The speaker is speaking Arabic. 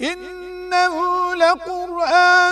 إنه لقرآن